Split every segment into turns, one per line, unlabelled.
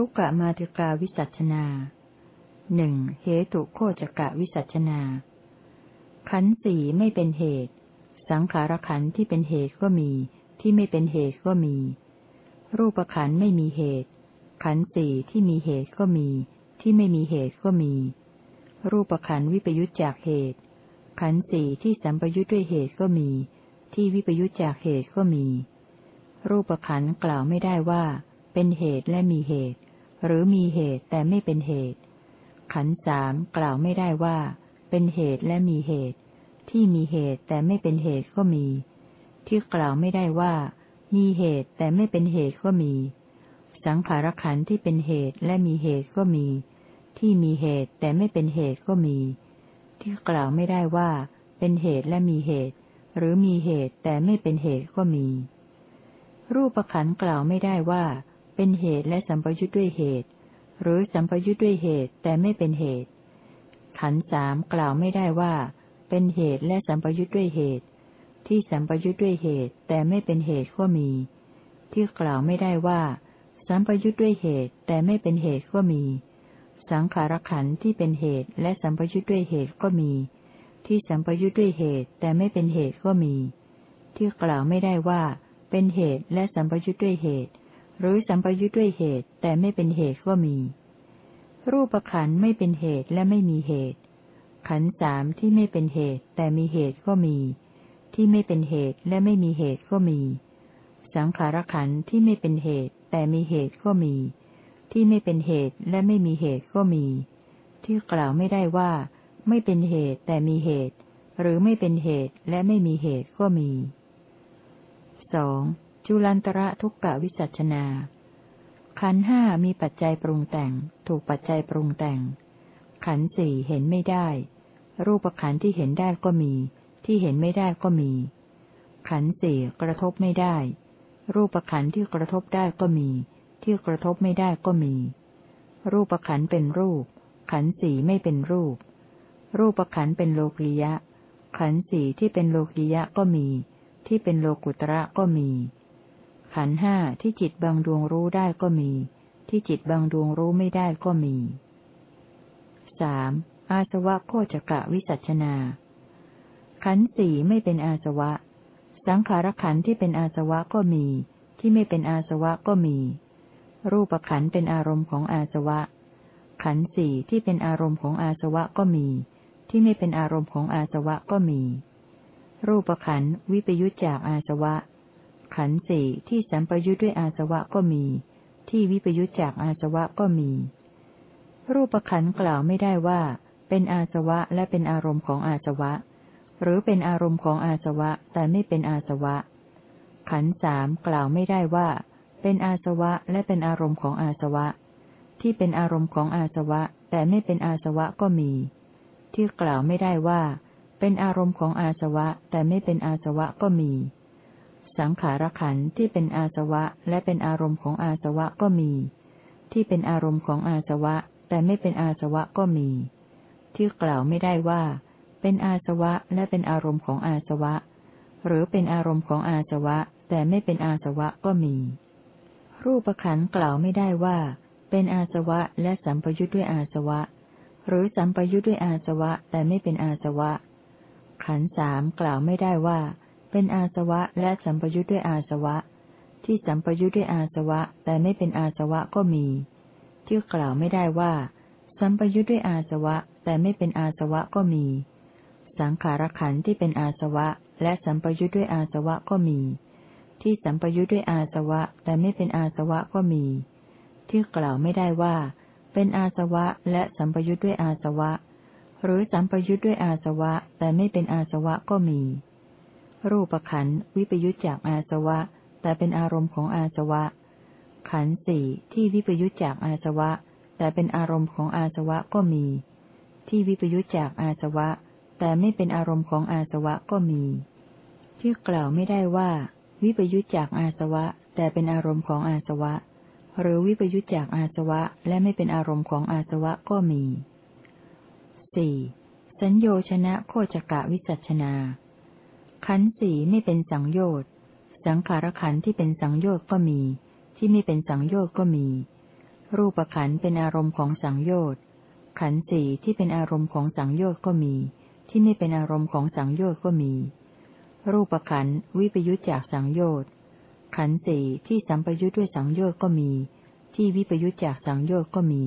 ทุกกะมาติกาวิสัชนาหนึ่งเหตุโคจกะวิสัชนา ขันสี่ไม่เป็นเหตุ สังขารขันที่เป็นเหตุก็มี ที่ไม่เป็นเหตุก็มี รูปขันไม่มีเหตุ ขันสี่ที่มีเหตุก็มี ที่ไม่มีเหตุก็มี รูปขันวิปยุจจากเหตุ ขันสี่ที่สัมปยุจด้วยเหตุก็มี ที่วิปยุจจากเหตุก็มี รูปขันกล่าวไม่ได้ว่า เป็นเหตุและมีเหตุ หรือมีเหตุแต่ไม่เป็นเหตุ ขันสามกล่าวไม่ได้ว่า เป็นเหตุและมีเหตุ ที่มีเหตุแต่ไม่เป็นเหตุก็มี ที่กล่าวไม่ได้ว่า มีเหตุแต่ไม่เป็นเหตุก็มี สังขารขันที่เป็นเหตุและมีเหตุก็มี ที่มีเหตุแต่ไม่เป็นเหตุก็มี ที่กล่าวไม่ได้ว่า เป็นเหตุและมีเหตุ หรือมีเหตุแต่ไม่เป็นเหตุก็มี รูปขันกล่าวไม่ได้ว่า เป็นเหตุและสัมปยุทธ์ด้วยเหตุ หรือสัมปยุทธ์ด้วยเหตุแต่ไม่เป็นเหตุ ขันสามกล่าวไม่ได้ว่า เป็นเหตุและสัมปยุทธ์ด้วยเหตุ ที่สัมปยุทธ์ด้วยเหตุแต่ไม่เป็นเหตุก็มี ที่กล่าวไม่ได้ว่า สัมปยุทธ์ด้วยเหตุแต่ไม่เป็นเหตุก็มี สังขารขันที่เป็นเหตุและสัมปยุทธ์ด้วยเหตุก็มี ที่สัมปยุทธ์ด้วยเหตุแต่ไม่เป็นเหตุก็มี ที่กล่าวไม่ได้ว่าเป็นเหตุและสัมปยุทธ์ด้วยเหตุ หรือสัมปยุทธ์ด้วยเหตุแต่ไม่เป็นเหตุก็มี รูปขันไม่เป็นเหตุและไม่มีเหตุ ขันสามที่ไม่เป็นเหตุแต่มีเหตุก็มี ที่ไม่เป็นเหตุและไม่มีเหตุก็มี สังขารขันที่ไม่เป็นเหตุแต่มีเหตุก็มี ที่ไม่เป็นเหตุและไม่มีเหตุก็มี ที่กล่าวไม่ได้ว่า ไม่เป็นเหตุแต่มีเหตุ หรือไม่เป็นเหตุและไม่มีเหตุก็มีสอง จุลันตระทุกกะวิสัชนา ขันห้ามีปัจจัยปรุงแต่ง ถูกปัจจัยปรุงแต่ง ขันสี่เห็นไม่ได้ รูปขันที่เห็นได้ก็มี ที่เห็นไม่ได้ก็มี ขันสี่กระทบไม่ได้ รูปขันที่กระทบได้ก็มี ที่กระทบไม่ได้ก็มี รูปขันเป็นรูป ขันสี่ไม่เป็นรูป รูปขันเป็นโลกิยะ ขันสี่ที่เป็นโลกิยะก็มี ที่เป็นโลกุตระก็มี ขันห้าที่จิตบางดวงรู้ได้ก็มี ที่จิตบางดวงรู้ไม่ได้ก็มีสามอาสวะโคจกะวิสัชนา ขันสี่ไม่เป็นอาสวะ สังขารขันที่เป็นอาสวะก็มี ที่ไม่เป็นอาสวะก็มี รูปขันเป็นอารมณ์ของอาสวะ ขันสี่ที่เป็นอารมณ์ของอาสวะก็มี ที่ไม่เป็นอารมณ์ของอาสวะก็มี รูปขันวิปยุจจากอาสวะ ขันสี่ที่สัมปยุทธ์ด้วยอาสวะก็มี ที่วิปยุทธ์จากอาสวะก็มี รูปขันกล่าวไม่ได้ว่า เป็นอาสวะและเป็นอารมณ์ของอาสวะ หรือเป็นอารมณ์ของอาสวะแต่ไม่เป็นอาสวะ ขันสามกล่าวไม่ได้ว่า เป็นอาสวะและเป็นอารมณ์ของอาสวะ ที่เป็นอารมณ์ของอาสวะ แต่ไม่เป็นอาสวะก็มี ที่กล่าวไม่ได้ว่า เป็นอารมณ์ของอาสวะแต่ไม่เป็นอาสวะก็มี สังขารขันที่เป็นอาสวะและเป็นอารมณ์ของอาสวะก็มี ที่เป็นอารมณ์ของอาสวะ แต่ไม่เป็นอาสวะก็มี ที่กล่าวไม่ได้ว่า เป็นอาสวะและเป็นอารมณ์ของอาสวะ หรือเป็นอารมณ์ของอาสวะ แต่ไม่เป็นอาสวะก็มี รูปขันกล่าวไม่ได้ว่า เป็นอาสวะและสัมปยุทธ์ด้วยอาสวะ หรือสัมปยุทธ์ด้วยอาสวะ แต่ไม่เป็นอาสวะ ขันสามกล่าวไม่ได้ว่า เป็นอาสวะและสัมปยุทธ์ด้วยอาสวะ ที่สัมปยุทธ์ด้วยอาสวะ แต่ไม่เป็นอาสวะก็มี ที่กล่าวไม่ได้ว่า สัมปยุทธ์ด้วยอาสวะ แต่ไม่เป็นอาสวะก็มี สังขารขันธ์ที่เป็นอาสวะ และสัมปยุทธ์ด้วยอาสวะก็มี ที่สัมปยุทธ์ด้วยอาสวะ แต่ไม่เป็นอาสวะก็มี ที่กล่าวไม่ได้ว่า เป็นอาสวะและสัมปยุทธ์ด้วยอาสวะ หรือสัมปยุทธ์ด้วยอาสวะ แต่ไม่เป็นอาสวะก็มี รูปขันวิปยุจจากอาสวะ แต่เป็นอารมณ์ของอาสวะ ขันสี่ที่วิปยุจจากอาสวะ แต่เป็นอารมณ์ของอาสวะก็มี ที่วิปยุจจากอาสวะ แต่ไม่เป็นอารมณ์ของอาสวะก็มี ที่กล่าวไม่ได้ว่า วิปยุจจากอาสวะ แต่เป็นอารมณ์ของอาสวะ หรือวิปยุจจากอาสวะ และไม่เป็นอารมณ์ของอาสวะก็มีสี่สัญโยชนะโคจกะวิสัชนา ขันสีไม่เป็นสังโยชน์สังขารขันที่เป็นสังโยชน์ก็มี ที่ไม่เป็นสังโยชน์ก็มี รูปขันเป็นอารมณ์ของสังโยชน์ขันสีที่เป็นอารมณ์ของสังโยชน์ก็มี ที่ไม่เป็นอารมณ์ของสังโยชน์ก็มี รูปขันวิปยุจจากสังโยชน์ขันสีที่สัมปยุจด้วยสังโยชน์ก็มี ที่วิปยุจจากสังโยชน์ก็มี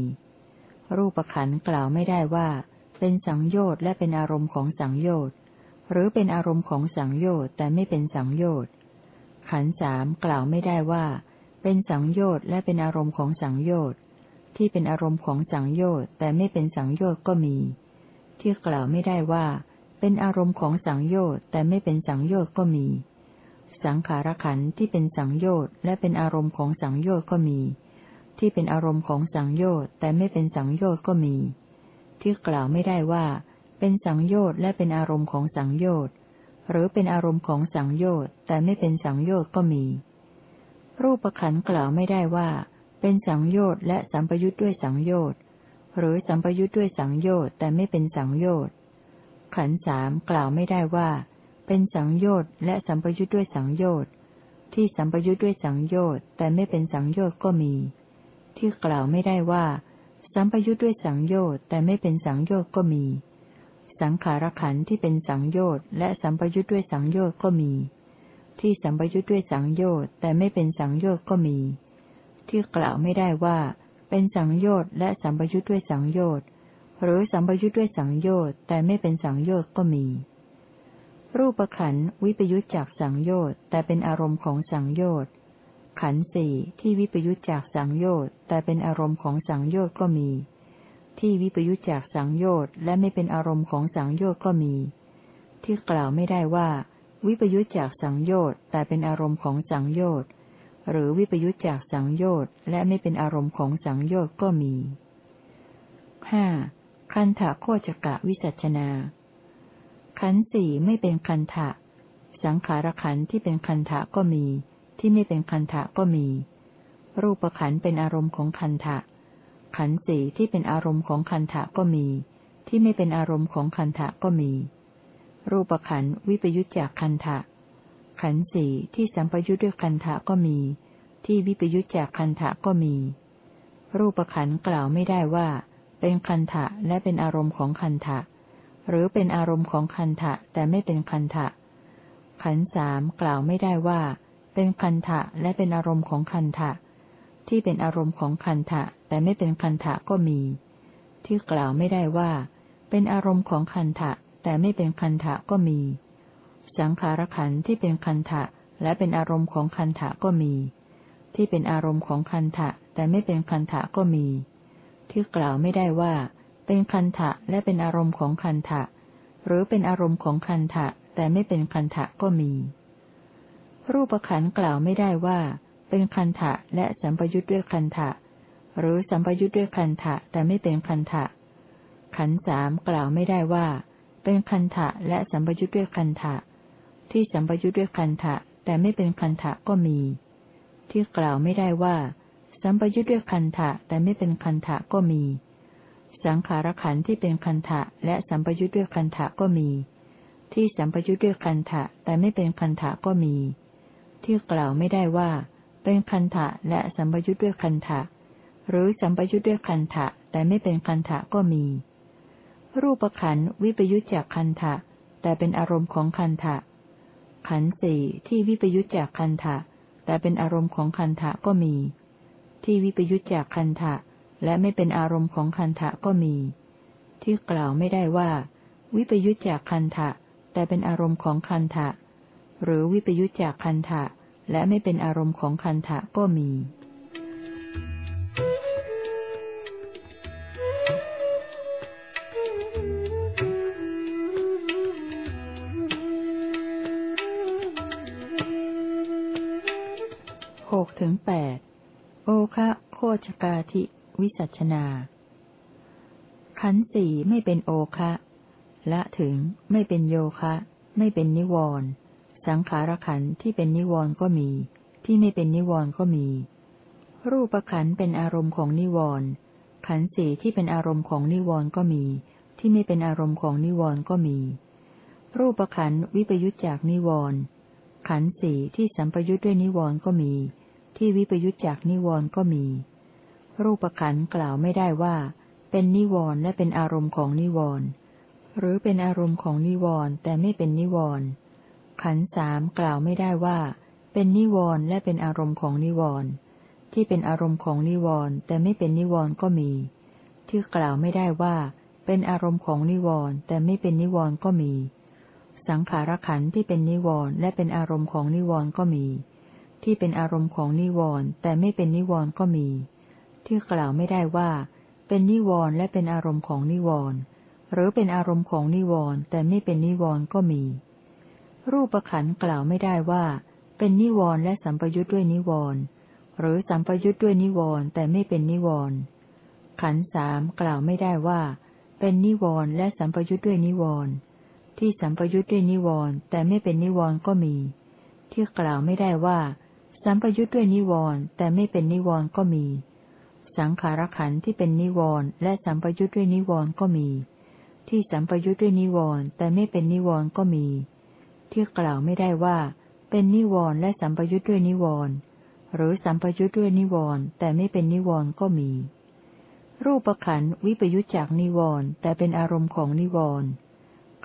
รูปขันกล่าวไม่ได้ว่า เป็นสังโยชน์และเป็นอารมณ์ของสังโยชน์ หรือเป็นอารมณ์ของสังโยชน์แต่ไม่เป็นสังโยชน์ ขันสามกล่าวไม่ได้ว่า เป็นสังโยชน์และเป็นอารมณ์ของสังโยชน์ ที่เป็นอารมณ์ของสังโยชน์แต่ไม่เป็นสังโยชน์ก็มี ที่กล่าวไม่ได้ว่า เป็นอารมณ์ของสังโยชน์แต่ไม่เป็นสังโยชน์ก็มี สังขารขันที่เป็นสังโยชน์และเป็นอารมณ์ของสังโยชน์ก็มี ที่เป็นอารมณ์ของสังโยชน์แต่ไม่เป็นสังโยชน์ก็มี ที่กล่าวไม่ได้ว่า เป็นสังโยชน์และเป็นอารมณ์ของสังโยชน์ หรือเป็นอารมณ์ของสังโยชน์แต่ไม่เป็นสังโยชน์ก็มี รูปขันกล่าวไม่ได้ว่า เป็นสังโยชน์และสัมปยุทธ์ด้วยสังโยชน์ หรือสัมปยุทธ์ด้วยสังโยชน์แต่ไม่เป็นสังโยชน์ ขันสามกล่าวไม่ได้ว่า เป็นสังโยชน์และสัมปยุทธ์ด้วยสังโยชน์ที่สัมปยุทธ์ด้วยสังโยชน์แต่ไม่เป็นสังโยชน์ก็มี ที่กล่าวไม่ได้ว่า สัมปยุทธ์ด้วยสังโยชน์แต่ไม่เป็นสังโยชน์ก็มี สังขารขันที่เป็นสังโยชน์และสัมปยุทธ์ด้วยสังโยชน์ก็มี ที่สัมปยุทธ์ด้วยสังโยชน์แต่ไม่เป็นสังโยชน์ก็มี ที่กล่าวไม่ได้ว่า เป็นสังโยชน์และสัมปยุทธ์ด้วยสังโยชน์หรือสัมปยุทธ์ด้วยสังโยชน์แต่ไม่เป็นสังโยชน์ก็มี รูปขันวิปยุทธจากสังโยชน์แต่เป็นอารมณ์ของสังโยชน์ขันสี่ที่วิปยุทธจากสังโยชน์แต่เป็นอารมณ์ของสังโยชน์ก็มี ที่วิปยุทธจากสังโยชน์และไม่เป็นอารมณ์ของสังโยชน์ก็มี ที่กล่าวไม่ได้ว่า วิปยุทธจากสังโยชน์แต่เป็นอารมณ์ของสังโยชน์หรือวิปยุจจากสังโยชน์และไม่เป็นอารมณ์ของสังโยชน์ก็มีห้าคันถะโคจกะวิสัชนา ขันสี่ไม่เป็นคันถะ สังขารขันที่เป็นคันถะก็มี ที่ไม่เป็นคันถะก็มี รูปขันเป็นอารมณ์ของคันถะ ขันสีที่เป็นอารมณ์ของคันถะก็มี ที่ไม่เป็นอารมณ์ของคันถะก็มี รูปขันวิปยุจจากคันถะขันสีที่สัมปยุทธ์ด้วยคันธะก็มี ที่วิปยุทธจากคันธะก็มี รูปขันกล่าวไม่ได้ว่า เป็นคันธะและเป็นอารมณ์ของคันธะหรือเป็นอารมณ์ของคันธะแต่ไม่เป็นคันธะขันสามกล่าวไม่ได้ว่า เป็นคันธะและเป็นอารมณ์ของคันธะ ที่เป็นอารมณ์ของคันธะแต่ไม่เป็นคันธะก็มี ที่กล่าวไม่ได้ว่า เป็นอารมณ์ของคันธะแต่ไม่เป็นคันธะก็มี สังขารขันที่เป็นคันทะและเป็นอารมณ์ของคันทะก็มี ที่เป็นอารมณ์ของคันทะแต่ไม่เป็นคันทะก็มี ที่กล่าวไม่ได้ว่า เป็นคันทะและเป็นอารมณ์ของคันทะหรือเป็นอารมณ์ของคันทะแต่ไม่เป็นคันทะก็มี รูปขันกล่าวไม่ได้ว่า เป็นคันทะและสัมปยุทธ์ด้วยคันทะหรือสัมปยุทธ์ด้วยคันทะแต่ไม่เป็นคันทะขันสามกล่าวไม่ได้ว่า เป็นคันทะและสัมปยุทธ์ด้วยคันทะที่สัมปยุทธ์ด้วยคันทะแต่ไม่เป็นคันทะก็มี ที่กล่าวไม่ได้ว่า สัมปยุทธ์ด้วยคันทะแต่ไม่เป็นคันทะก็มี สังขารขันที่เป็นคันทะและสัมปยุทธ์ด้วยคันทะก็มี ที่สัมปยุทธ์ด้วยคันทะแต่ไม่เป็นคันทะก็มี ที่กล่าวไม่ได้ว่า เป็นคันทะและสัมปยุทธ์ด้วยคันทะหรือสัมปยุทธ์ด้วยคันทะแต่ไม่เป็นคันทะก็มี รูปขันวิปยุทธจากคันทะแต่เป็นอารมณ์ของคันทะขันสี่ที่วิปยุจจากคันทะแต่เป็นอารมณ์ของคันทะก็มี ที่วิปยุจจากคันทะและไม่เป็นอารมณ์ของคันทะก็มี ที่กล่าวไม่ได้ว่า วิปยุจจากคันทะแต่เป็นอารมณ์ของคันทะหรือวิปยุจจากคันทะ และไม่เป็นอารมณ์ของคันทะก็มีหกถึงแปดโอคะโคชกาธิ วิสัชนา ขันสี่ไม่เป็นโอคะ ละถึงไม่เป็นโยคะ ไม่เป็นนิวรณ์ สังขารขันที่เป็นนิวรณ์ก็มี ที่ไม่เป็นนิวรณ์ก็มี รูปขันเป็นอารมณ์ของนิวรณ์ขันสี่ที่เป็นอารมณ์ของนิวรณ์ก็มี ที่ไม่เป็นอารมณ์ของนิวรณ์ก็มี รูปขันวิปยุจจากนิวรณ์ขันสี่ที่สัมปยุจด้วยนิวรณ์ก็มี ที่วิปยุจจากนิวรณ์ก็มี รูปขันกล่าวไม่ได้ว่า เป็นนิวรณ์และเป็นอารมณ์ของนิวรณ์หรือเป็นอารมณ์ของนิวรณ์แต่ไม่เป็นนิวรณ์ ขันสามกล่าวไม่ได้ว่า เป็นนิวรณ์และเป็นอารมณ์ของนิวรณ์ที่เป็นอารมณ์ของนิวรณ์แต่ไม่เป็นนิวรณ์ก็มี ที่กล่าวไม่ได้ว่า เป็นอารมณ์ของนิวรณ์แต่ไม่เป็นนิวรณ์ก็มี สังขารขันที่เป็นนิวรณ์และเป็นอารมณ์ของนิวรณ์ก็มี ที่เป็นอารมณ์ของนิวรณ์แต่ไม่เป็นนิวรณ์ก็มี ที่กล่าวไม่ได้ว่า เป็นนิวรณ์และเป็นอารมณ์ของนิวรณ์หรือเป็นอารมณ์ของนิวรณ์แต่ไม่เป็นนิวรณ์ก็มี รูปขันกล่าวไม่ได้ว่า เป็นนิวรณ์และสัมปยุทธ์ด้วยนิวรณ์หรือสัมปยุทธ์ด้วยนิวรณ์แต่ไม่เป็นนิวรณ์ขันสามกล่าวไม่ได้ว่า เป็นนิวรณ์และสัมปยุทธ์ด้วยนิวรณ์ที่สัมปยุทธ์ด้วยนิวรณ์แต่ไม่เป็นนิวรณ์ก็มี ที่กล่าวไม่ได้ว่า สัมปยุทธ์ด้วยนิวรณ์แต่ไม่เป็นนิวรณ์ก็มี สังขารขันที่เป็นนิวรณ์และสัมปยุทธ์ด้วยนิวรณ์ก็มี ที่สัมปยุทธ์ด้วยนิวรณ์แต่ไม่เป็นนิวรณ์ก็มี ที่กล่าวไม่ได้ว่า เป็นนิวรณ์และสัมปยุทธ์ด้วยนิวรณ์หรือสัมปยุทธ์ด้วยนิวรณ์แต่ไม่เป็นนิวรณ์ก็มี รูปขันวิปยุทธจากนิวรณ์แต่เป็นอารมณ์ของนิวรณ์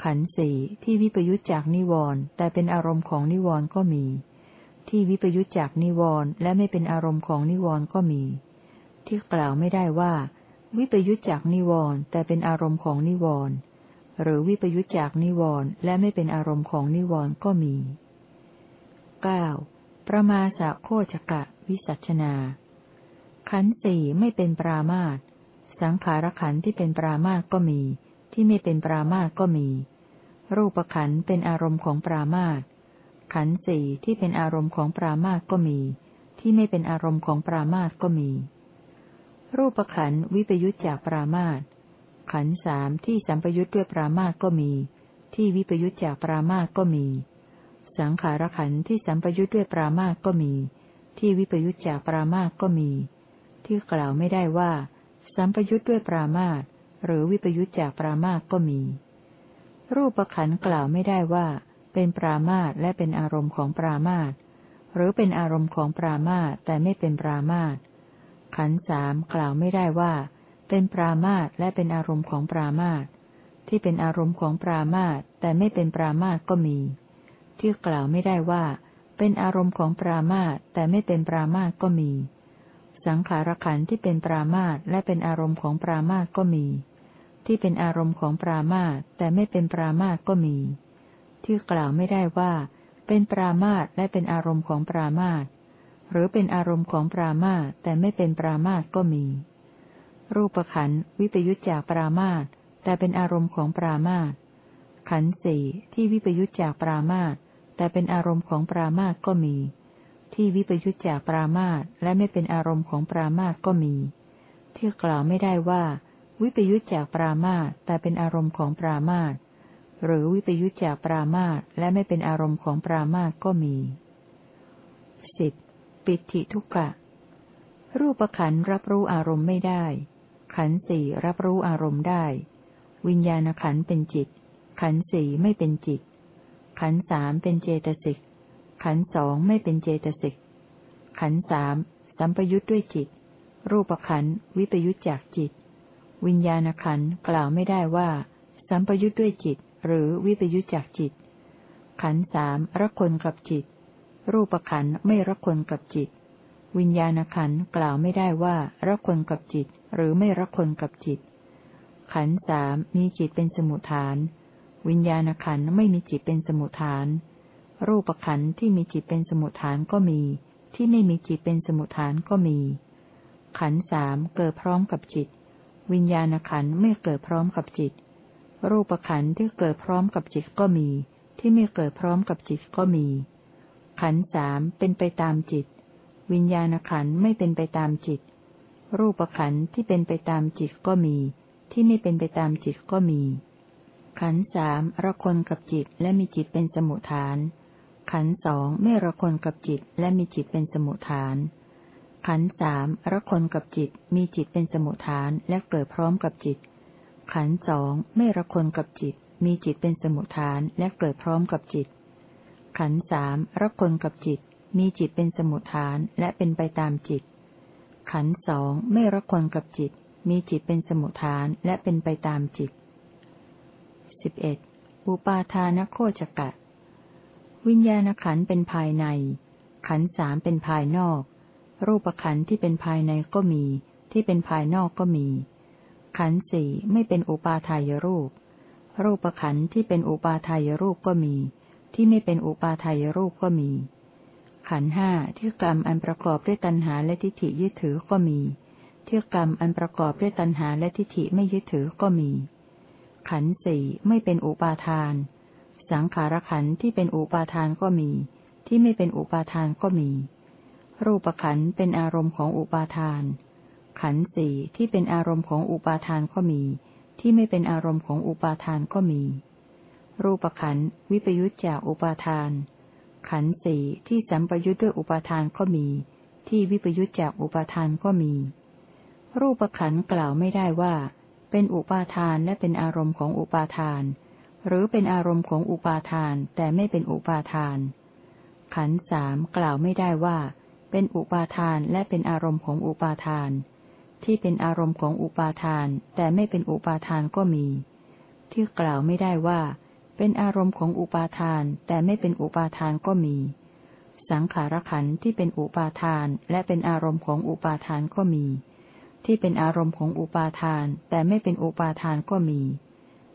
ขันสี่ที่วิปยุทธจากนิวรณ์แต่เป็นอารมณ์ของนิวรณ์ก็มี ที่วิปยุทธจากนิวรณ์และไม่เป็นอารมณ์ของนิวรณ์ก็มี ที่กล่าวไม่ได้ว่า วิปยุทธจากนิวรณ์แต่เป็นอารมณ์ของนิวรณ์ หรือวิปยุทธจากนิวรณ์และไม่เป็นอารมณ์ของนิวรณ์ก็มีเก้าประมาสะโคจกะ วิสัชนา ขันสี่ไม่เป็นปรามาตสังขารขันที่เป็นปรามาตก็มี ที่ไม่เป็นปรามาตก็มี รูปขันเป็นอารมณ์ของปรามาตขันสี่ที่เป็นอารมณ์ของปรามาตก็มี ที่ไม่เป็นอารมณ์ของปรามาตก็มี รูปขันวิปยุจจากปรามาต ขันสามที่สัมปยุจด้วยปรามาตก็มี ที่วิปยุจจากปรามาตก็มี สังขารขันที่สัมปยุทธ์ด้วยปรามาก็มี ที่วิปยุทธ์จากปรามาก็มี ที่กล่าวไม่ได้ว่า สัมปยุทธ์ด้วยปรามาหรือวิปยุทธ์จากปรามาก็มี รูปขันกล่าวไม่ได้ว่า เป็นปรามาและเป็นอารมณ์ของปรามาหรือเป็นอารมณ์ของปรามาแต่ไม่เป็นปรามาขันสามกล่าวไม่ได้ว่า เป็นปรามาตและเป็นอารมณ์ของปรามาตที่เป็นอารมณ์ของปรามาตแต่ไม่เป็นปรามาตก็มี ที่กล่าวไม่ได้ว่า เป็นอารมณ์ของปรามาตแต่ไม่เป็นปรามาตก็มี สังขารขันที่เป็นปรามาตและเป็นอารมณ์ของปรามาตก็มี ที่เป็นอารมณ์ของปรามาตแต่ไม่เป็นปรามาตก็มี ที่กล่าวไม่ได้ว่า เป็นปรามาตและเป็นอารมณ์ของปรามาตหรือเป็นอารมณ์ของปรามาตแต่ไม่เป็นปรามาตก็มี รูปขันวิปยุจจากปรามาตแต่เป็นอารมณ์ของปรามาตขันสี่ที่วิปยุจจากปรามาตแต่เป็นอารมณ์ของปรามาตก็มี ที่วิปยุจจากปรามาตและไม่เป็นอารมณ์ของปรามาตก็มี ที่กล่าวไม่ได้ว่า วิปยุจจากปรามาตแต่เป็นอารมณ์ของปรามาตหรือวิปยุจจากปรามาตและไม่เป็นอารมณ์ของปรามาตก็มีสิบปิติทุกะรูปขันรับรู้อารมณ์ไม่ได้ ขันสี่รับรู้อารมณ์ได้ วิญญาณขันเป็นจิต ขันสี่ไม่เป็นจิต ขันสามเป็นเจตสิก ขันสองไม่เป็นเจตสิก ขันสามสัมปยุทธ์ด้วยจิต รูปขันวิปยุทธจากจิต วิญญาณขันกล่าวไม่ได้ว่า สัมปยุทธ์ด้วยจิต หรือวิปยุทธจากจิต ขันสามรักคนกับจิต รูปขันไม่รักคนกับจิต วิญญาณขันกล่าวไม่ได้ว่ารักคนกับจิต หรือไม่รักคนกับจิต ขันสามมีจิตเป็นสมุทฐาน วิญญาณขันไม่มีจิตเป็นสมุทฐาน รูปขันที่มีจิตเป็นสมุทฐานก็มี ที่ไม่มีจิตเป็นสมุทฐานก็มี ขันสามเกิดพร้อมกับจิต วิญญาณขันไม่เกิดพร้อมกับจิต รูปขันที่เกิดพร้อมกับจิตก็มี ที่ไม่เกิดพร้อมกับจิตก็มี ขันสามเป็นไปตามจิต วิญญาณขันไม่เป็นไปตามจิต รูปขันที่เป็นไปตามจิตก็มี ที่ไม่เป็นไปตามจิตก็มี ขันสามระคนกับจิตและมีจิตเป็นสมุทฐาน ขันสองไม่ระคนกับจิตและมีจิตเป็นสมุทฐาน ขันสามระคนกับจิตมีจิตเป็นสมุทฐานและเกิดพร้อมกับจิต ขันสองไม่ระคนกับจิต มีจิตเป็นสมุทฐานและเกิดพร้อมกับจิตขันสามระคนกับจิต มีจิตเป็นสมุทฐานและเป็นไปตามจิต ขันสองไม่ระคนกับจิต มีจิตเป็นสมุทฐานและเป็นไปตามจิตสิบเอ็ดอุปาทานโคจกะ วิญญาณขันเป็นภายใน ขันสามเป็นภายนอก รูปขันที่เป็นภายในก็มี ที่เป็นภายนอกก็มี ขันสี่ไม่เป็นอุปาทายรูป รูปขันที่เป็นอุปาทายรูปก็มี ที่ไม่เป็นอุปาทายรูปก็มี ขันห้าที่กรรมอันประกอบด้วยตัณหาและทิฏฐิยึดถือก็มีที่กรรมอันประกอบด้วยตัณหาและทิฏฐิไม่ยึดถือก็มี ขันสี่ไม่เป็นอุปาทาน สังขารขันที่เป็นอุปาทานก็มี ที่ไม่เป็นอุปาทานก็มี รูปขันเป็นอารมณ์ของอุปาทาน ขันสี่ที่เป็นอารมณ์ของอุปาทานก็มี ที่ไม่เป็นอารมณ์ของอุปาทานก็มี รูปขันวิปยุจจากอุปาทาน ขันสี่ที่สัมปยุทธ์ด้วยอุปาทานก็มี ที่วิปยุทธจากอุปาทานก็มี รูปขันกล่าวไม่ได้ว่า เป็นอุปาทานและเป็นอารมณ์ของอุปาทาน หรือเป็นอารมณ์ของอุปาทานแต่ไม่เป็นอุปาทาน ขันสามกล่าวไม่ได้ว่า เป็นอุปาทานและเป็นอารมณ์ของอุปาทาน ที่เป็นอารมณ์ของอุปาทานแต่ไม่เป็นอุปาทานก็มี ที่กล่าวไม่ได้ว่า เป็นอารมณ์ของอุปาทานแต่ไม่เป็นอุปาทานก็มี สังขารขันที่เป็นอุปาทานและเป็นอารมณ์ของอุปาทานก็มี ที่เป็นอารมณ์ของอุปาทานแต่ไม่เป็นอุปาทานก็มี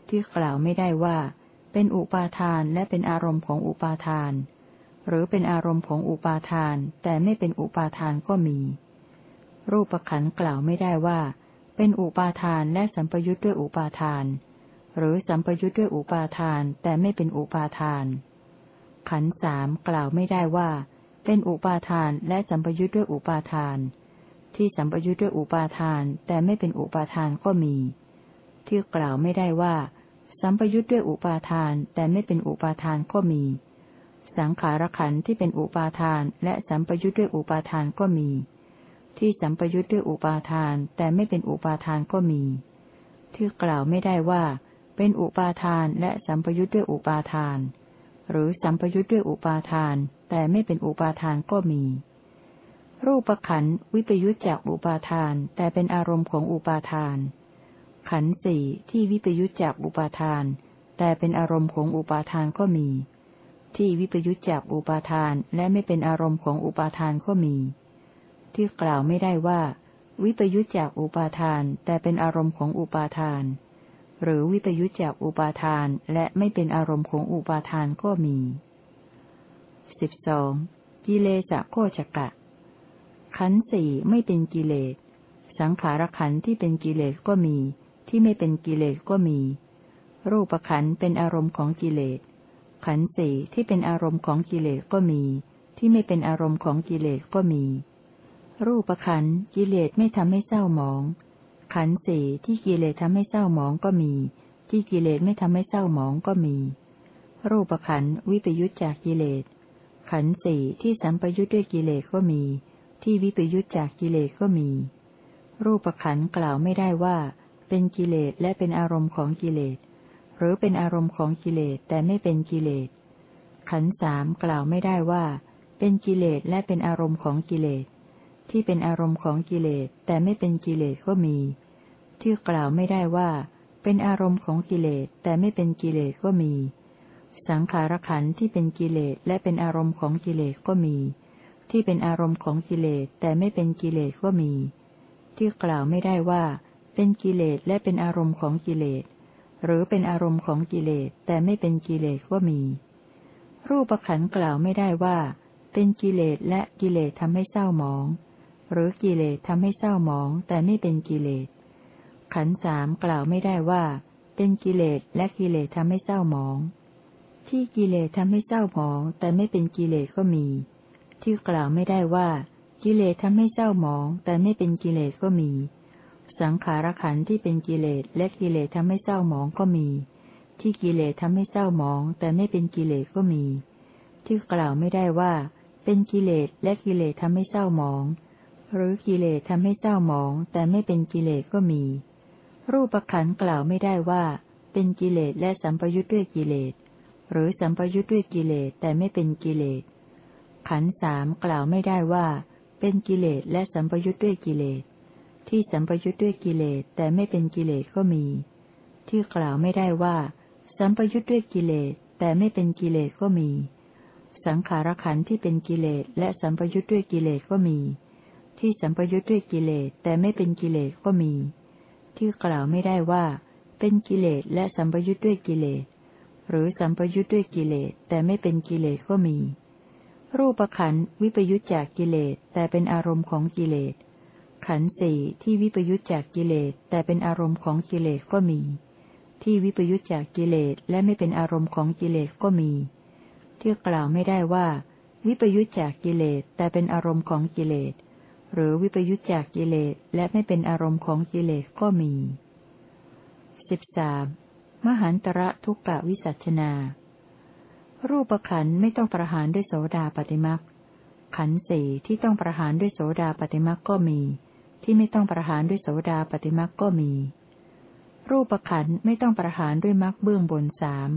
ที่กล่าวไม่ได้ว่า เป็นอุปาทานและเป็นอารมณ์ของอุปาทาน หรือเป็นอารมณ์ของอุปาทานแต่ไม่เป็นอุปาทานก็มี รูปขันกล่าวไม่ได้ว่า เป็นอุปาทานและสัมปยุทธ์ด้วยอุปาทาน หรือสัมปยุทธ์ด้วยอุปาทานแต่ไม่เป็นอุปาทาน ขันสามกล่าวไม่ได้ว่า เป็นอุปาทานและสัมปยุทธ์ด้วยอุปาทาน ที่สัมปยุทธ์ด้วยอุปาทานแต่ไม่เป็นอุปาทานก็มี ที่กล่าวไม่ได้ว่า สัมปยุทธ์ด้วยอุปาทานแต่ไม่เป็นอุปาทานก็มี สังขารขันที่เป็นอุปาทานและสัมปยุทธ์ด้วยอุปาทานก็มี ที่สัมปยุทธ์ด้วยอุปาทานแต่ไม่เป็นอุปาทานก็มี ที่กล่าวไม่ได้ว่า เป็นอุปาทานและสัมปยุทธ์ด้วยอุปาทาน หรือสัมปยุทธ์ด้วยอุปาทาน แต่ไม่เป็นอุปาทานก็มี รูปขันวิปยุทธจากอุปาทาน แต่เป็นอารมณ์ของอุปาทาน ขันสี่ที่วิปยุทธจากอุปาทาน แต่เป็นอารมณ์ของอุปาทานก็มี ที่วิปยุทธจากอุปาทานและไม่เป็นอารมณ์ของอุปาทานก็มี ที่กล่าวไม่ได้ว่า วิปยุทธจากอุปาทาน แต่เป็นอารมณ์ของอุปาทาน หรือวิปยุจจากอุปาทานและไม่เป็นอารมณ์ของอุปาทานก็มีสิบสองกิเลสะโคจกะ ขันสี่ไม่เป็นกิเลส สังขารขันที่เป็นกิเลสก็มี ที่ไม่เป็นกิเลสก็มี รูปขันเป็นอารมณ์ของกิเลส ขันสี่ที่เป็นอารมณ์ของกิเลสก็มี ที่ไม่เป็นอารมณ์ของกิเลสก็มี รูปขันกิเลสไม่ทำให้เศร้าหมอง ขันสี่ที่กิเลสทำให้เศร้าหมองก็มี ที่กิเลสไม่ทำให้เศร้าหมองก็มี รูปขันวิปยุตจากกิเลส ขันสี่ที่สัมปยุตด้วยกิเลสก็มี ที่วิปยุตจากกิเลสก็มี รูปขันกล่าวไม่ได้ว่า เป็นกิเลสและเป็นอารมณ์ของกิเลส หรือเป็นอารมณ์ของกิเลสแต่ไม่เป็นกิเลส ขันสามกล่าวไม่ได้ว่า เป็นกิเลสและเป็นอารมณ์ของกิเลสที่เป็นอารมณ์ของกิเลสแต่ไม่เป็นกิเลสก็มี ที่กล่าวไม่ได้ว่า เป็นอารมณ์ของกิเลสแต่ไม่เป็นกิเลสก็มี สังขารขันที่เป็นกิเลสและเป็นอารมณ์ของกิเลสก็มี ที่เป็นอารมณ์ของกิเลสแต่ไม่เป็นกิเลสก็มี ที่กล่าวไม่ได้ว่า เป็นกิเลสและเป็นอารมณ์ของกิเลสหรือเป็นอารมณ์ของกิเลสแต่ไม่เป็นกิเลสก็มี รูปขันกล่าวไม่ได้ว่า เป็นกิเลสและกิเลสทำให้เศร้าหมอง หรือกิเลสทำให้เศร้าหมองแต่ไม่เป็นกิเลส ขันสามกล่าวไม่ได้ว่า เป็นกิเลสและกิเลสทำให้เศร้าหมอง ที่กิเลสทำให้เศร้าหมอง แต่ไม่เป็นกิเลสก็มี ที่กล่าวไม่ได้ว่า กิเลสทำให้เศร้าหมอง แต่ไม่เป็นกิเลสก็มี สังขารขันที่เป็นกิเลสและกิเลสทำให้เศร้าหมองก็มี ที่กิเลสทำให้เศร้าหมอง แต่ไม่เป็นกิเลสก็มี ที่กล่าวไม่ได้ว่า เป็นกิเลสและกิเลสทำให้เศร้าหมองหรือกิเลสทำให้เศร้าหมองแต่ไม่เป็นกิเลสก็มี รูปขันกล่าวไม่ได้ว่า เป็นกิเลสและสัมปยุทธ์ด้วยกิเลส หรือสัมปยุทธ์ด้วยกิเลสแต่ไม่เป็นกิเลส ขันสามกล่าวไม่ได้ว่า เป็นกิเลสและสัมปยุทธ์ด้วยกิเลส ที่สัมปยุทธ์ด้วยกิเลสแต่ไม่เป็นกิเลสก็มี ที่กล่าวไม่ได้ว่า สัมปยุทธ์ด้วยกิเลสแต่ไม่เป็นกิเลสก็มี สังขารขันที่เป็นกิเลสและสัมปยุทธ์ด้วยกิเลสก็มี ที่สัมปยุทธ์ด้วยกิเลสแต่ไม่เป็นกิเลสก็มี ที่กล่าวไม่ได้ว่า เป็นกิเลสและสัมปยุทธ์ด้วยกิเลส หรือสัมปยุทธ์ด้วยกิเลสแต่ไม่เป็นกิเลสก็มี รูปขันวิปยุจจากกิเลสแต่เป็นอารมณ์ของกิเลส ขันสี่ที่วิปยุจจากกิเลสแต่เป็นอารมณ์ของกิเลสก็มี ที่วิปยุจจากกิเลสและไม่เป็นอารมณ์ของกิเลสก็มี ที่กล่าวไม่ได้ว่า วิปยุจจากกิเลสแต่เป็นอารมณ์ของกิเลส หรือวิปยุจจากกิเลสและไม่เป็นอารมณ์ของกิเลสก็มีสิบสามมหันตระทุกกะวิสัชนา รูปขันไม่ต้องประหารด้วยโสดาปฏิมักขันสี่ที่ต้องประหารด้วยโสดาปฏิมักก็มี ที่ไม่ต้องประหารด้วยโสดาปฏิมักก็มี รูปขันไม่ต้องประหารด้วยมักเบื้องบนสาม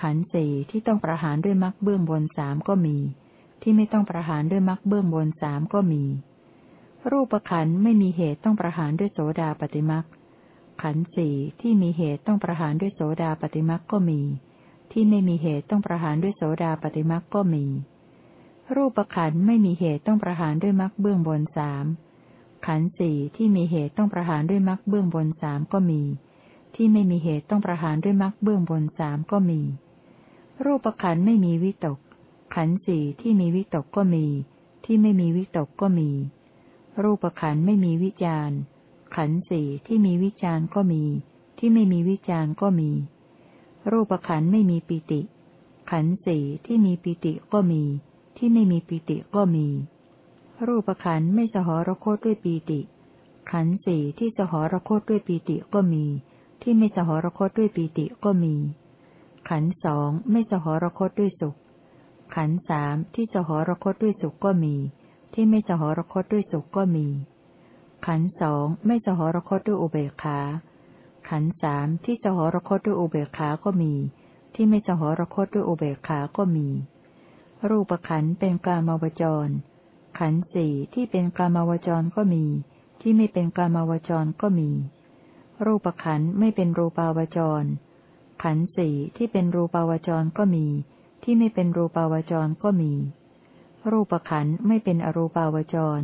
ขันสี่ที่ต้องประหารด้วยมักเบื้องบนสามก็มี ที่ไม่ต้องประหารด้วยมักเบื้องบนสามก็มี รูปขันไม่มีเหตุต้องประหารด้วยโสดาปฏิมักขันสี่ที่มีเหตุต้องประหารด้วยโสดาปฏิมักก็มี ที่ไม่มีเหตุต้องประหารด้วยโสดาปฏิมักก็มี รูปขันไม่มีเหตุต้องประหารด้วยมักเบื้องบนสามขันสี่ที่มีเหตุต้องประหารด้วยมักเบื้องบนสามก็มี ที่ไม่มีเหตุต้องประหารด้วยมักเบื้องบนสามก็มี รูปขันไม่มีวิตก ขันสี่ที่มีวิตกก็มี ที่ไม่มีวิตกก็มี รูปขันไม่มีวิจารขันสี่ที่มีวิจารก็มี ที่ไม่มีวิจารก็มี รูปขันไม่มีปิติ ขันสี่ที่มีปิติก็มี ที่ไม่มีปิติก็มี รูปขันไม่สหรคตด้วยปีติ ขันสี่ที่สหรคตด้วยปีติก็มี ที่ไม่สหรคตด้วยปีติก็มี ขันสองไม่สหรคตด้วยสุข ขันสามที่สหรคตด้วยสุขก็มี ที่ไม่สหรคตด้วยสุขก็มี ขันสองไม่สหรคตด้วยอุเบกขา ขันสามที่สหรคตด้วยอุเบกขาก็มี ที่ไม่สหรคตด้วยอุเบกขาก็มี รูปขันเป็นกามาวจร ขันสี่ที่เป็นกามาวจรก็มี ที่ไม่เป็นกามาวจรก็มี รูปขันไม่เป็นรูปาวจร ขันสี่ที่เป็นรูปาวจรก็มี ที่ไม่เป็นรูปาวจรก็มี รูปขันไม่เป็นอรูปาวจร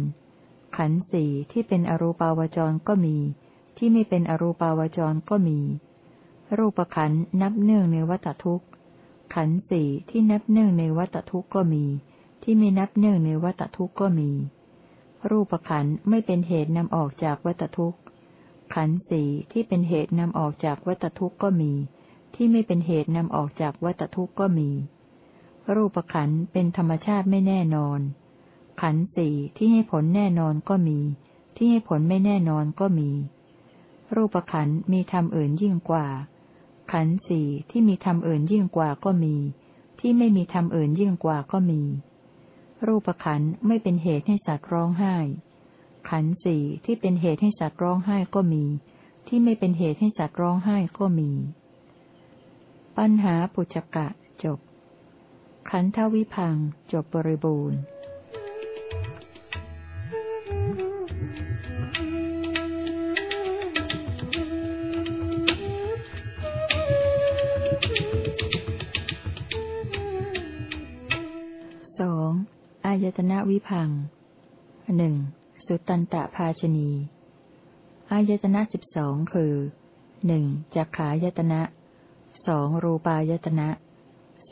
ขันสี่ที่เป็นอรูปาวจรก็มี ที่ไม่เป็นอรูปาวจรก็มี รูปขันนับเนื่องในวัตทุกข์ ขันสี่ที่นับเนื่องในวัตทุกข์ก็มี ที่ไม่นับเนื่องในวัตทุกข์ก็มี รูปขันไม่เป็นเหตุนำออกจากวัตทุกข์ ขันสี่ที่เป็นเหตุนำออกจากวัตทุกข์ก็มี ที่ไม่เป็นเหตุนำออกจากวัตทุกข์ก็มี รูปขันเป็นธรรมชาติไม่แน่นอน ขันสี่ที่ให้ผลแน่นอนก็มี ที่ให้ผลไม่แน่นอนก็มี รูปขันมีธรรมอื่นยิ่งกว่า ขันสี่ที่มีธรรมอื่นยิ่งกว่าก็มี ที่ไม่มีธรรมอื่นยิ่งกว่าก็มี รูปขันไม่เป็นเหตุให้สัตว์ร้องไห้ ขันสี่ที่เป็นเหตุให้สัตว์ร้องไห้ก็มี ที่ไม่เป็นเหตุให้สัตว์ร้องไห้ก็มี ปัญหาปุจกะ ขันทวิพังจบบริบูรณ์ยตนะวิพังหนึ่งสุตันตภาชนี อายตนะสิบสองคือหนึ่งจักขายตนะสองรูปายตนะ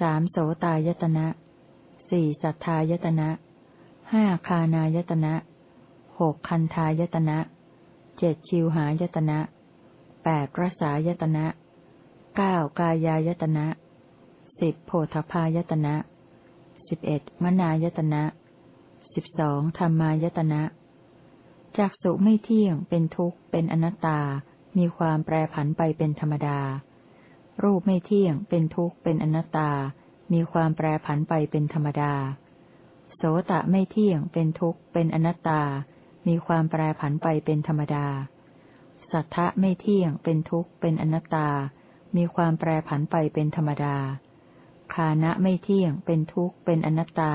สามโสตายตนะสี่สัทธายตนะห้าคานายตนะหกคันทายตนะเจ็ดชิวหายตนะแปดรสายตนะเก้ากายายตนะสิบโพธพายตนะสิบเอ็ดมนายตนะสิบสองธรรมายตนะจากสุไม่เที่ยงเป็นทุกข์เป็นอนัตตา มีความแปรผันไปเป็นธรรมดา รูปไม่เที่ยง เป็นทุกข์ เป็นอนัตตา มีความแปรผันไปเป็นธรรมดา โสตะไม่เที่ยง เป็นทุกข์ เป็นอนัตตา มีความแปรผันไปเป็นธรรมดา สัทธะไม่เที่ยง เป็นทุกข์ เป็นอนัตตา มีความแปรผันไปเป็นธรรมดา คานะไม่เที่ยง เป็นทุกข์ เป็นอนัตตา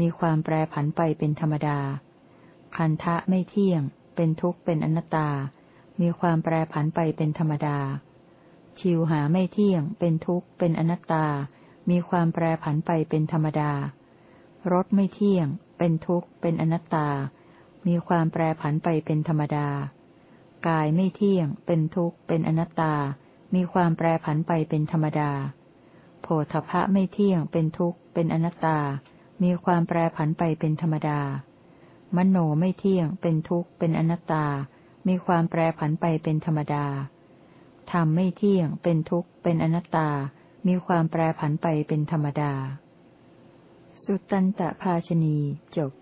มีความแปรผันไปเป็นธรรมดา คันทะไม่เที่ยง เป็นทุกข์ เป็นอนัตตา มีความแปรผันไปเป็นธรรมดา ชิวหาไม่เที่ยง เป็นทุกข์ เป็นอนัตตา มีความแปรผันไปเป็นธรรมดารถไม่เที่ยง เป็นทุกข์ เป็นอนัตตา มีความแปรผันไปเป็นธรรมดา กายไม่เที่ยง เป็นทุกข์ เป็นอนัตตา มีความแปรผันไปเป็นธรรมดา โพธพะไม่เที่ยง เป็นทุกข์ เป็นอนัตตา มีความแปรผันไปเป็นธรรมดา มโนไม่เที่ยง เป็นทุกข์ เป็นอนัตตา มีความแปรผันไปเป็นธรรมดา ธรรมไม่เที่ยง เป็นทุกข์ เป็นอนัตตา มีความแปรผันไปเป็นธรรมดา สุตตันตภาชนีจบ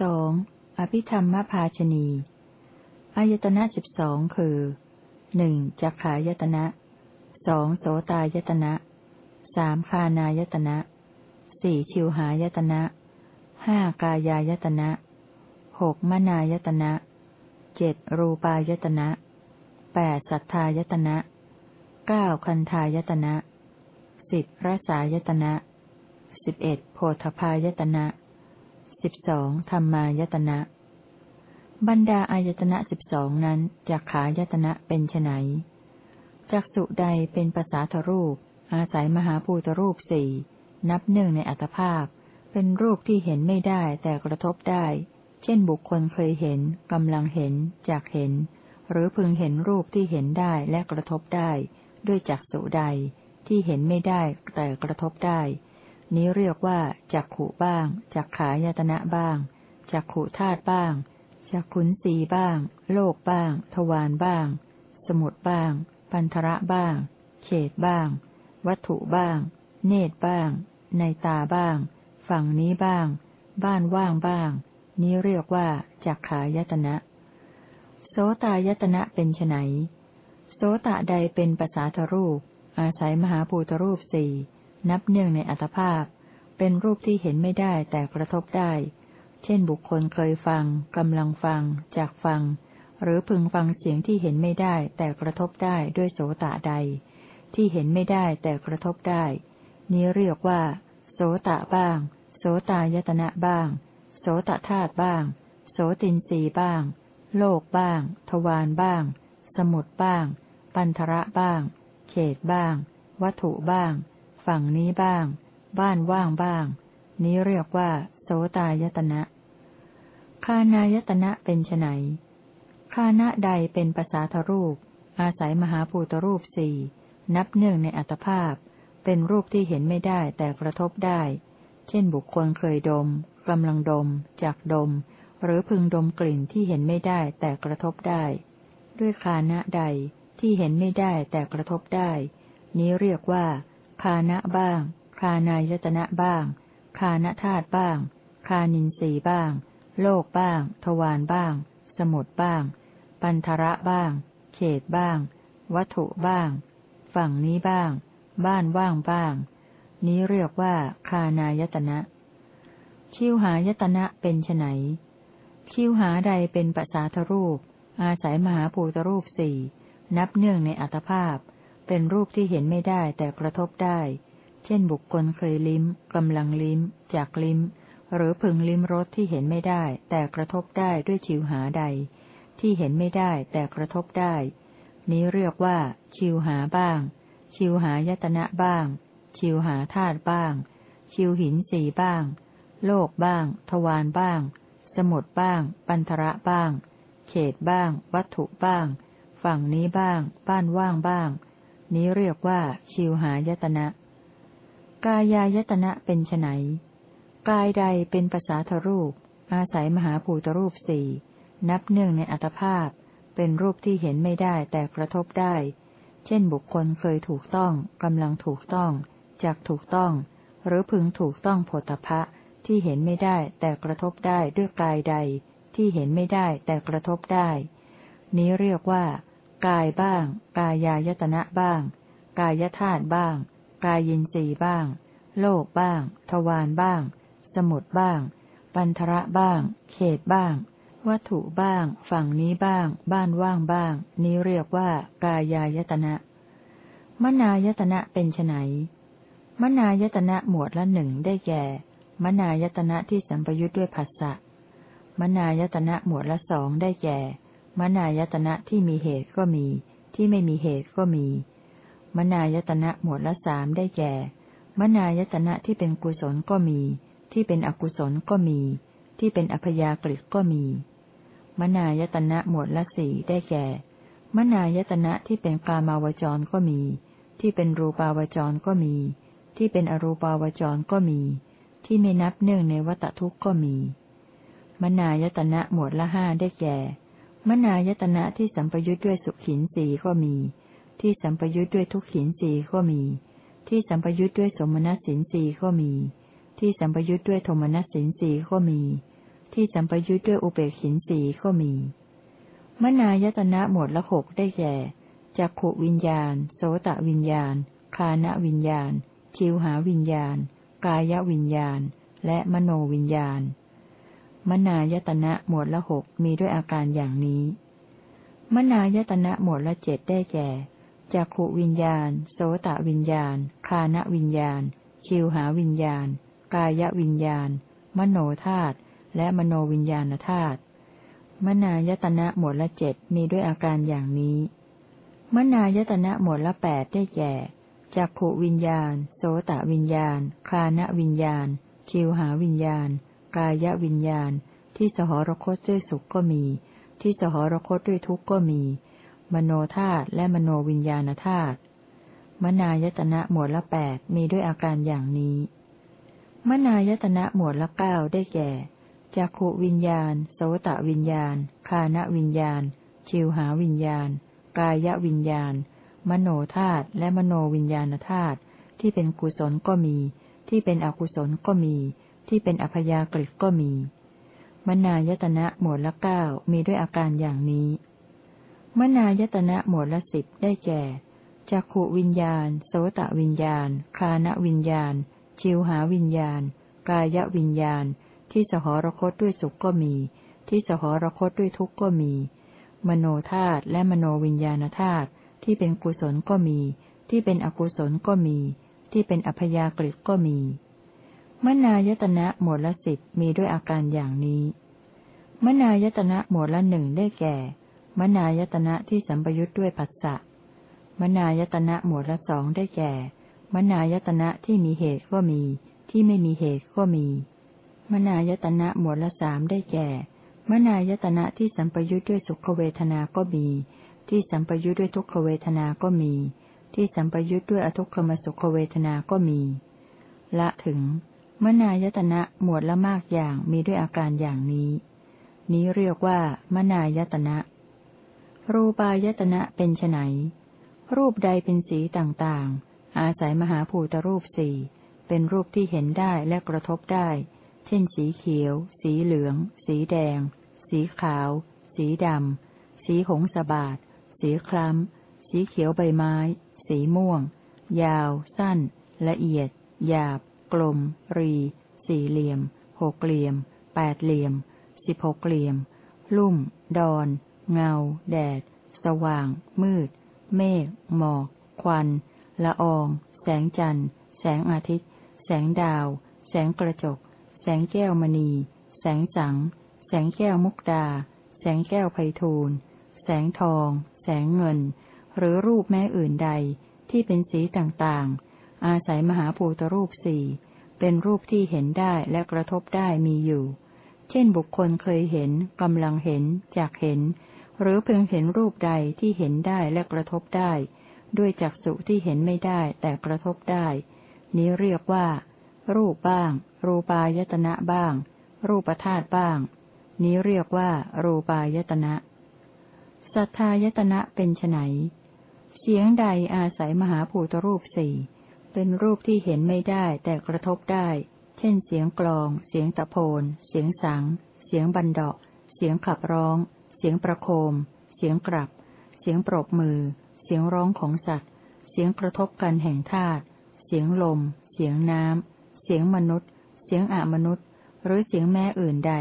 สองอภิธรรมภาชนี อายตนะสิบสองคือหนึ่งจักขายตนะ สองโสตายตนะสามคานายตนะสี่ชิวหายตนะห้ากายายตนะหกมนายตนะเจ็ดรูปายตนะแปดสัทธายตนะเก้าคันธายตนะสิบรสายตนะสิบเอ็ดโพธพายตนะสิบสองธรรมายตนะ บรรดาอายตนะสิบสองนั้นจากขายตนะเป็นไน จักสุใดเป็นภาษาทรูป อาศัยมหาภูตรูปสี่นับหนึ่งในอัตภาพ เป็นรูปที่เห็นไม่ได้แต่กระทบได้ เช่นบุคคลเคยเห็นกำลังเห็นจากเห็น หรือพึงเห็นรูปที่เห็นได้และกระทบได้ ด้วยจักสุใดที่เห็นไม่ได้แต่กระทบได้ นี้เรียกว่าจักขุบ้างจักขายตนะบ้างจักขุธาตุบ้างจักขุนสีบ้าง โลกบ้าง ทวารบ้าง สมุดบ้าง ปันธระบ้าง เขตบ้าง วัตถุบ้าง เนตรบ้าง ในตาบ้าง ฝั่งนี้บ้าง บ้านว่างบ้าง นี้เรียกว่าจักขายตนะ โสตายตนะเป็นไนโสตะใดเป็นภาษาทรูป อาศัยมหาภูตรูปสี่นับเนื่องในอัตภาพ เป็นรูปที่เห็นไม่ได้แต่กระทบได้ เช่นบุคคลเคยฟังกำลังฟังจากฟัง หรือพึงฟังเสียงที่เห็นไม่ได้แต่กระทบได้ด้วยโสตะใด ที่เห็นไม่ได้แต่กระทบได้ นี้เรียกว่า โสตะบ้าง โสตายตนะบ้าง โสตธาตุบ้าง โสตินรีบ้าง โลกบ้าง ทวารบ้าง สมุดบ้าง ปันธระบ้าง เขตบ้าง วัตถุบ้าง ฝั่งนี้บ้าง บ้านว่างบ้าง นี้เรียกว่า โสตายตนะคานายตนะเป็นไน คานะใดเป็นภาษาทรูป อาศัยมหาภูตรูปสี่นับเนื่องในอัตภาพ เป็นรูปที่เห็นไม่ได้แต่กระทบได้ เช่นบุคคลเคยดมกำลังดม จากดม หรือพึงดมกลิ่นที่เห็นไม่ได้แต่กระทบได้ ด้วยคานะใดที่เห็นไม่ได้แต่กระทบได้ นี้เรียกว่าคานะบ้างคานายตนะบ้างคานธาตุบ้างคานินสีบ้าง โลกบ้าง ทวารบ้าง สมุดบ้าง ปันธระบ้าง เขตบ้าง วัตถุบ้าง ฝั่งนี้บ้าง บ้านว่างบ้าง นี้เรียกว่าคานายตนะชิวหายตนะเป็นไนชิวหาใดเป็นปัสสาทรูป อาศัยมหาภูตรูปสี่นับเนื่องในอัตภาพ เป็นรูปที่เห็นไม่ได้แต่กระทบได้ เช่นบุคคลเคยลิ้มกำลังลิ้ม จากลิ้ม หรือพึงลิ้มรสที่เห็นไม่ได้ แต่กระทบได้ด้วยชิวหาใด ที่เห็นไม่ได้แต่กระทบได้ นี้เรียกว่า ชิวหาบ้าง ชิวหายตนะบ้าง ชิวหาธาตุบ้าง ชิวหินสีบ้าง โลกบ้าง ทวารบ้าง สมุดบ้าง ปันธระบ้าง เขตบ้าง วัตถุบ้าง ฝั่งนี้บ้าง บ้านว่างบ้าง นี้เรียกว่า ชิวหายตนะ กายายตนะเป็นไน กายใดเป็นภาษาทรูป อาศัยมหาภูตรูปสี่นับหนึ่งในอัตภาพ เป็นรูปที่เห็นไม่ได้แต่กระทบได้ เช่นบุคคลเคยถูกต้องกำลังถูกต้องจากถูกต้อง หรือพึงถูกต้องโพธพะที่เห็นไม่ได้แต่กระทบได้ด้วยกายใด ที่เห็นไม่ได้แต่กระทบได้ นี้เรียกว่า กายบ้าง กายายตนะบ้าง กายธาตุบ้าง กายินทรีย์บ้าง โลกบ้าง ทวารบ้าง สมุดบ้าง ปันธระบ้าง เขตบ้างววัตถุบ้าง ฝั่งนี้บ้าง บ้านว่างบ้าง นี้เรียกว่ากายายตนะมนายตนะเป็นไนมนายตนะหมวดละหนึ่งได้แก่ มนายตนะที่สัมปยุทธ์ด้วยผัสสะมนายตนะหมวดละสองได้แก่ มนายตนะที่มีเหตุก็มี ที่ไม่มีเหตุก็มี มนายตนะหมวดละสามได้แก่ มนายตนะที่เป็นกุศลก็มี ที่เป็นอกุศลก็มี ที่เป็นอัพยากฤิก็มี มนายตนะหมวดละสี่ได้แก่ มนายตนะที่เป็นกามาวจรก็มี ที่เป็นรูปาวจรก็มี ที่เป็นอรูปาวจรก็มี ที่ไม่นับเนื่องในวัตทุกข์ก็มี มนายตนะหมวดละห้าได้แก่ มนายตนะที่สัมปยุทธ์ด้วยสุขินสีก็มี ที่สัมปยุทธ์ด้วยทุกขินสีก็มี ที่สัมปยุทธ์ด้วยสมณสินสีก็มี ที่สัมปยุทธ์ด้วยโทมนัสสินสีก็มี ที่สัมปยุทธ์ด้วยอุเบกขินสีก็มี มนายตนะหมวดละหกได้แก่จักขวิญญาณ โสตวิญญาณ คานวิญญาณ ชิวหาวิญญาณ กายวิญญาณ และมโนวิญญาณ มนายตนะหมวดละหกมีด้วยอาการอย่างนี้ มนายตนะหมวดละเจ็ดได้แก่จักขวิญญาณ โสตวิญญาณ คานวิญญาณ ชิวหาวิญญาณ กายวิญญาณ มโนธาตุและมโนวิญญาณธาตุมนายตนะหมวดละเจ็ดมีด้วยอาการอย่างนี้ มนายตนะหมวดละแปดได้แก่จักขวิญญาณ โสตวิญญาณคานวิญญาณคิวหาวิญญาณ กายวิญญาณ ที่สหรคตด้วยสุขก็มี ที่สหรคตด้วยทุกข์ก็มี มโนธาตุและมโนวิญญาณธาตุมนายตนะหมวดละแปดมีด้วยอาการอย่างนี้ มนายตนะหมวดละเก้าได้แก่จักขวิญญาณ โสตวิญญาณ คานวิญญาณ ชิวหาวิญญาณ กายวิญญาณ มโนธาตุและมโนวิญญาณธาตุที่เป็นกุศลก็มี ที่เป็นอกุศลก็มี ที่เป็นอพยากฤิก็มี มนายตนะหมวดละเก้ามีด้วยอาการอย่างนี้ มนายตนะหมวดละสิบได้แก่จักขวิญญาณ โสตวิญญาณ คานวิญญาณ ชิวหาวิญญาณ กายวิญญาณ ที่สหรคตด้วยสุขก็มี ที่สหรคตด้วยทุกข์ก็มี มโนธาตุและมโนวิญญาณธาตุที่เป็นกุศลก็มี ที่เป็นอกุศลก็มี ที่เป็นอัพยากฤิก็มี มนายตนะหมวดละสิบมีด้วยอาการอย่างนี้ มนายตนะหมวดละหนึ่งได้แก่ มนายตนะที่สัมปยุทธ์ด้วยปัสสะมนายตนะหมวดละสองได้แก่ มนายตนะที่มีเหตุก็มี ที่ไม่มีเหตุก็มี มนายตนะหมวดละสามได้แก่ มนายตนะที่สัมปยุทธ์ด้วยสุขเวทนาก็มี ที่สัมปยุทธ์ด้วยทุกขเวทนาก็มี ที่สัมปยุทธ์ด้วยอทุกขมสุขเวทนาก็มี ละถึง มนายตนะหมวดละมากอย่างมีด้วยอาการอย่างนี้ นี้เรียกว่า มนายตนะ รูปายตนะเป็นไนรูปใดเป็นสีต่างๆ อาศัยมหาภูตรูปสี่เป็นรูปที่เห็นได้และกระทบได้ เช่น สีเขียว สีเหลือง สีแดง สีขาว สีดำ สีหงสบาดสีคล้ำ สีเขียวใบไม้ สีม่วง ยาว สั้น ละเอียด หยาบ กลม รี สี่เหลี่ยม หกเหลี่ยม แปดเหลี่ยม สิบหกเหลี่ยม ลุ่ม ดอน เงา แดด สว่าง มืด เมฆ หมอก ควัน ละออง แสงจันทร์ แสงอาทิตย์ แสงดาว แสงกระจก แสงแก้วมณี แสงสัง แสงแก้วมุกดา แสงแก้วไพทูลแสงทอง แสงเงิน หรือรูปแม้อื่นใด ที่เป็นสีต่างๆ อาศัยมหาภูตรูปสี่ เป็นรูปที่เห็นได้และกระทบได้มีอยู่ เช่นบุคคลเคยเห็น กำลังเห็น จากเห็น หรือเพียงเห็นรูปใดที่เห็นได้และกระทบได้ ด้วยจักษุที่เห็นไม่ได้แต่กระทบได้ นี้เรียกว่า รูปบ้าง รูปายตนะบ้าง รูปธาตุบ้าง นี้เรียกว่า รูปายตนะสัทธายตนะเป็นไนเสียงใดอาศัยมหาภูตรูปสี่เป็นรูปที่เห็นไม่ได้แต่กระทบได้ เช่น เสียงกลอง เสียงตะโพน เสียงสัง เสียงบันดาะเสียงขับร้อง เสียงประโคม เสียงกลับ เสียงปรบมือ สียงร้องของสัตว์ เสียงกระทบกันแห่งธาตุ เสียงลม เสียงน้ำ เสียงมนุษย์ เสียงอมนุษย์ หรือเสียงแม่อื่นใด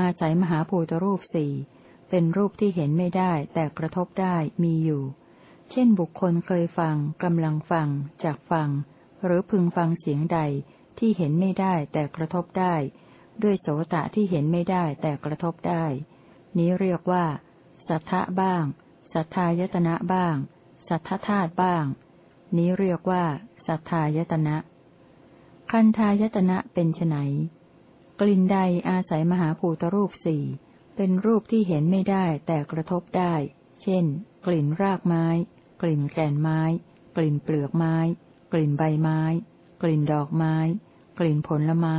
อาศัยมหาภูตรูปสี่เป็นรูปที่เห็นไม่ได้แต่กระทบได้มีอยู่ เช่นบุคคลเคยฟังกำลังฟังจากฟัง หรือพึงฟังเสียงใดที่เห็นไม่ได้แต่กระทบได้ ด้วยโสตะที่เห็นไม่ได้แต่กระทบได้ นี้เรียกว่า สัทธะบ้าง สัทธายตนะบ้าง สัทธธาตุบ้าง นี้เรียกว่า สัทธายตนะ คันธายตนะเป็นไนกลิ่นใดอาศัยมหาภูตรูปสี่เป็นรูปที่เห็นไม่ได้แต่กระทบได้ เช่น กลิ่นรากไม้ กลิ่นแก่นไม้ กลิ่นเปลือกไม้ กลิ่นใบไม้ กลิ่นดอกไม้ กลิ่นผลไม้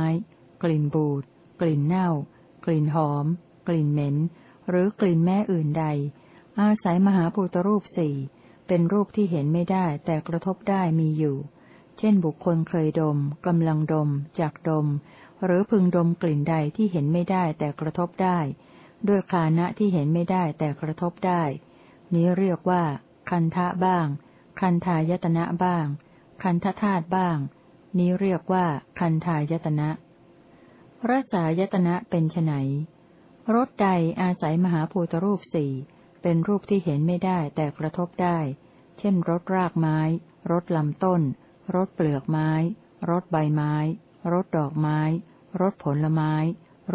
กลิ่นบูด กลิ่นเน่า กลิ่นหอม กลิ่นเหม็น หรือกลิ่นแม่อื่นใด อาศัยมหาภูตรูปสี่เป็นรูปที่เห็นไม่ได้แต่กระทบได้มีอยู่ เช่นบุคคลเคยดมกำลังดมจากดม หรือพึงดมกลิ่นใดที่เห็นไม่ได้แต่กระทบได้ ด้วยคานะที่เห็นไม่ได้แต่กระทบได้ นี้เรียกว่า คันทะบ้าง คันทายตนะบ้าง คันทธาตุบ้าง นี้เรียกว่า คันทายตนะรสายตนะเป็นไนรสใดอาศัยมหาภูตรูปสี่ เป็นรูปที่เห็นไม่ได้แต่กระทบได้ เช่นรสรากไม้ รสลำต้น รสเปลือกไม้ รสใบไม้ รสดอกไม้ รสผลไม้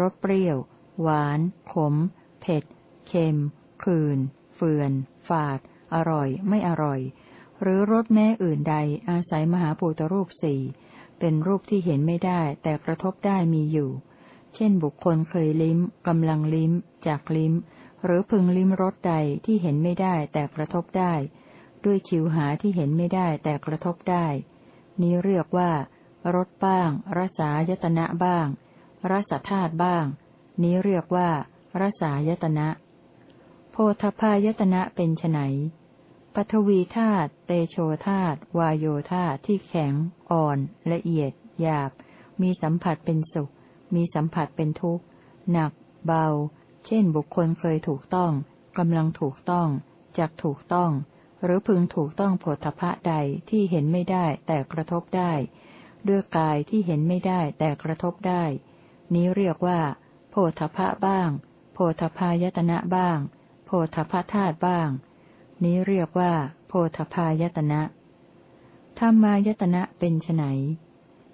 รสเปรี้ยว หวาน ขม เผ็ด เค็ม คืน เฟือน ฝาด อร่อย ไม่อร่อย หรือรสแม้อื่นใดอาศัยมหาภูตรูปสี่ เป็นรูปที่เห็นไม่ได้แต่กระทบได้มีอยู่ เช่นบุคคลเคยลิ้มกำลังลิ้ม จากลิ้ม หรือพึงลิ้มรสใดที่เห็นไม่ได้แต่กระทบได้ ด้วยชิวหาที่เห็นไม่ได้แต่กระทบได้ นี้เรียกว่ารสบ้างรสายตนะบ้างรสธาตุบ้าง นี้เรียกว่ารสายตนะ โพธพายตนะเป็นไนปฐวีธาตุเตโชธาตุวายโยธาตุที่แข็ง อ่อน ละเอียด หยาบ มีสัมผัสเป็นสุข มีสัมผัสเป็นทุกข์ หนัก เบา เช่นบุคคลเคยถูกต้องกำลังถูกต้องจักถูกต้อง หรือพึงถูกต้องโพธพะใดที่เห็นไม่ได้แต่กระทบได้ ด้วยกายที่เห็นไม่ได้แต่กระทบได้ นี้เรียกว่า โพธพะบ้าง โพธพายตนะบ้าง โพธพธาตุบ้าง นี้เรียกว่า โพธพายตนะธรรมายตนะเป็นไน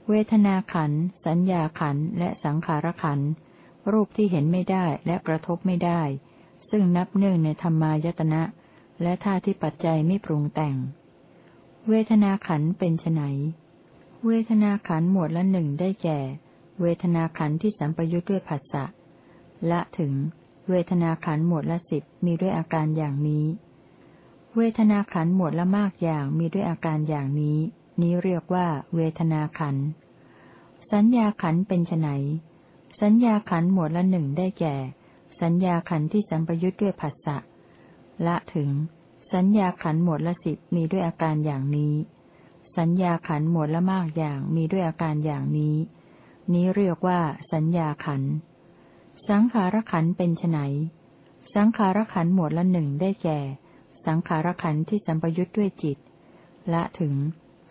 เวทนาขัน สัญญาขัน และสังขารขัน รูปที่เห็นไม่ได้และกระทบไม่ได้ ซึ่งนับเนื่องในธรรมายตนะ และท่าที่ปัจจัยไม่ปรุงแต่ง เวทนาขันเป็นไนเวทนาขันหมวดละหนึ่งได้แก่ เวทนาขันที่สัมปยุทธ์ด้วยผัสสะละถึง เวทนาขันหมวดละสิบมีด้วยอาการอย่างนี้ เวทนาขันหมวดละมากอย่างมีด้วยอาการอย่างนี้ นี้เรียกว่า เวทนาขันสัญญาขันเป็นไน สัญญาขันหมวดละหนึ่งได้แก่ สัญญาขันที่สัมปยุทธ์ด้วยผัสสะละถึง สัญญาขันหมวดละสิบมีด้วยอาการอย่างนี้ สัญญาขันหมวดละมากอย่างมีด้วยอาการอย่างนี้ นี้เรียกว่า สัญญาขัน สังขารขันเป็นไนสังขารขันหมวดละหนึ่งได้แก่ สังขารขันที่สัมปยุทธ์ด้วยจิต ละถึง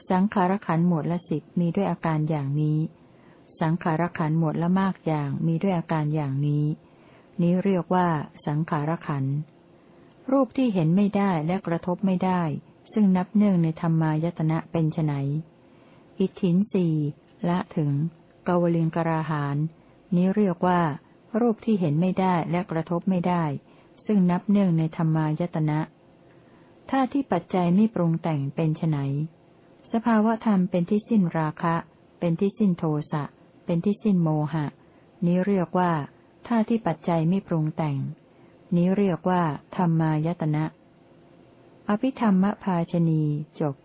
สังขารขันหมวดละสิบมีด้วยอาการอย่างนี้ สังขารขันหมวดละมากอย่างมีด้วยอาการอย่างนี้ นี้เรียกว่า สังขารขัน รูปที่เห็นไม่ได้และกระทบไม่ได้ ซึ่งนับเนื่องในธรรมายตนะเป็นไนอิทินสีละถึงกวลิงกราหาน นี้เรียกว่า รูปที่เห็นไม่ได้และกระทบไม่ได้ ซึ่งนับเนื่องในธรรมายตนะถ้าที่ปัจจัยไม่ปรุงแต่งเป็นไนสภาวะธรรมเป็นที่สิ้นราคะ เป็นที่สิ้นโทสะ เป็นที่สิ้นโมหะ นี้เรียกว่าท่าที่ปัจจัยไม่ปรุงแต่ง นี้เรียกว่า ธรรมายตนะ อภิธรรมภาชนีจบ